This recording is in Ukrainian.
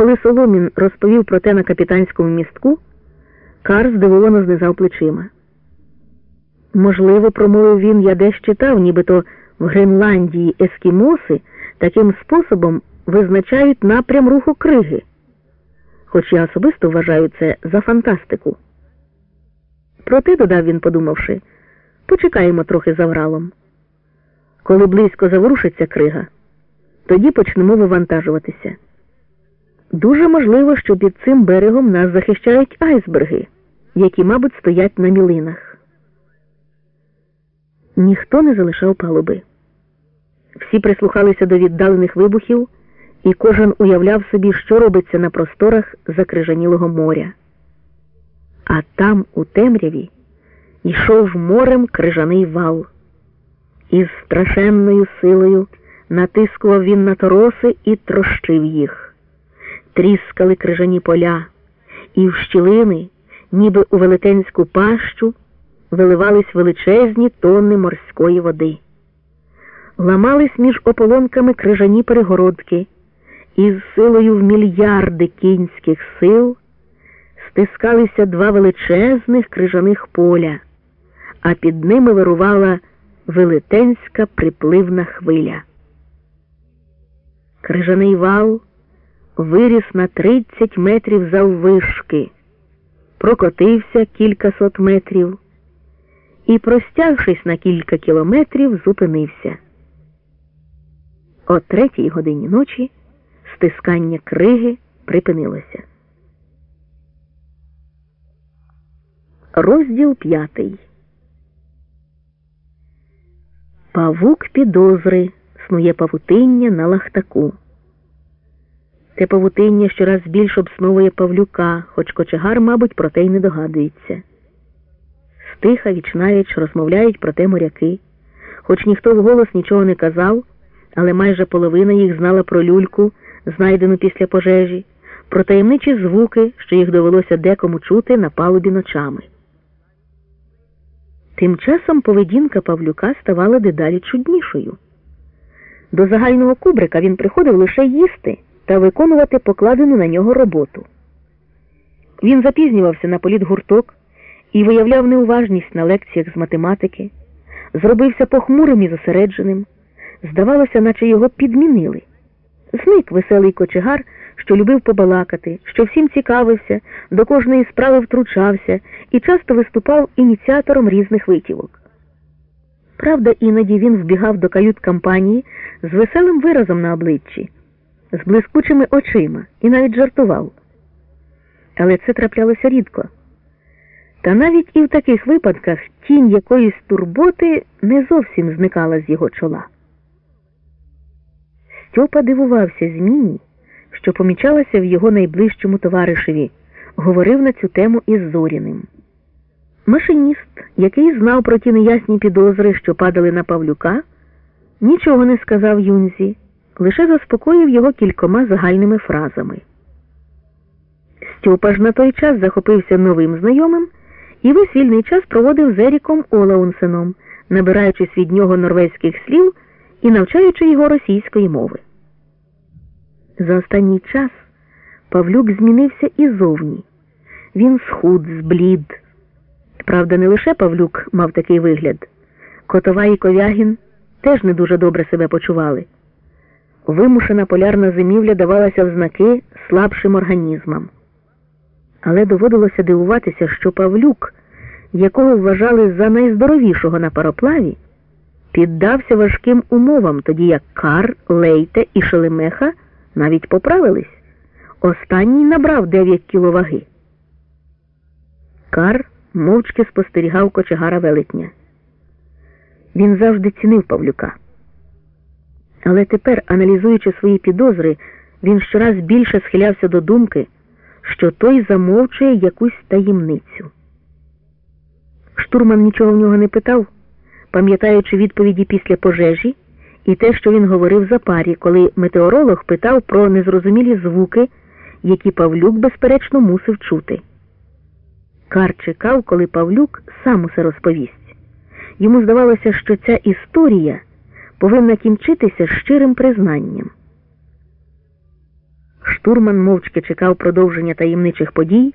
Коли Соломін розповів про те на капітанському містку, Кар здивовано знизав плечима. Можливо, промовив він, я десь читав, нібито в Гренландії ескімоси таким способом визначають напрям руху криги. Хоч я особисто вважаю це за фантастику. Проте, додав він, подумавши, почекаємо трохи за вралом. Коли близько заворушиться крига, тоді почнемо вивантажуватися. Дуже можливо, що під цим берегом нас захищають айсберги, які, мабуть, стоять на мілинах. Ніхто не залишав палуби. Всі прислухалися до віддалених вибухів, і кожен уявляв собі, що робиться на просторах закрижанілого моря. А там, у темряві, йшов морем крижаний вал. Із страшенною силою натискував він на тороси і трощив їх. Тріскали крижані поля, і в щілини, ніби у велетенську пащу, виливались величезні тонни морської води. Ламались між ополонками крижані перегородки, і з силою в мільярди кінських сил стискалися два величезних крижаних поля, а під ними вирувала велетенська припливна хвиля. Крижаний вал виріс на 30 метрів заввишки, прокотився кількасот метрів і, простягшись на кілька кілометрів, зупинився. О третій годині ночі стискання криги припинилося. Розділ п'ятий. Павук підозри снує павутиння на лахтаку. Те павутиння щораз більш обсновує Павлюка, хоч кочегар, мабуть, про те й не догадується. Стиха вічнавіч розмовляють про те моряки, хоч ніхто вголос нічого не казав, але майже половина їх знала про люльку, знайдену після пожежі, про таємничі звуки, що їх довелося декому чути на палубі ночами. Тим часом поведінка Павлюка ставала дедалі чуднішою. До загального кубрика він приходив лише їсти та виконувати покладену на нього роботу. Він запізнювався на політгурток і виявляв неуважність на лекціях з математики, зробився похмурим і зосередженим. Здавалося, наче його підмінили. Зник веселий кочегар, що любив побалакати, що всім цікавився, до кожної справи втручався і часто виступав ініціатором різних витівок. Правда, іноді він вбігав до кают кампанії з веселим виразом на обличчі, з блискучими очима і навіть жартував. Але це траплялося рідко. Та навіть і в таких випадках тінь якоїсь турботи не зовсім зникала з його чола. Стьопа дивувався зміні, що помічалася в його найближчому товаришеві, говорив на цю тему із Зоріним. Машиніст, який знав про ті неясні підозри, що падали на Павлюка, нічого не сказав Юнзі, лише заспокоїв його кількома загальними фразами. Стьопа ж на той час захопився новим знайомим і весь вільний час проводив з Еріком Олаунсеном, набираючись від нього норвезьких слів і навчаючи його російської мови. За останній час Павлюк змінився і зовні. Він схуд, зблід. Правда, не лише Павлюк мав такий вигляд. Котова і Ковягін теж не дуже добре себе почували. Вимушена полярна зимівля давалася в знаки слабшим організмам. Але доводилося дивуватися, що Павлюк, якого вважали за найздоровішого на пароплаві, піддався важким умовам, тоді як Кар, Лейте і Шелемеха навіть поправились. Останній набрав 9 кіло ваги. Кар мовчки спостерігав кочегара велетня. Він завжди цінив Павлюка. Але тепер, аналізуючи свої підозри, він щораз більше схилявся до думки, що той замовчує якусь таємницю. Штурман нічого в нього не питав, пам'ятаючи відповіді після пожежі і те, що він говорив за парі, коли метеоролог питав про незрозумілі звуки, які Павлюк, безперечно, мусив чути. Кар чекав, коли Павлюк сам усе розповість. Йому здавалося, що ця історія повинна кінчитися щирим признанням. Штурман мовчки чекав продовження таємничих подій,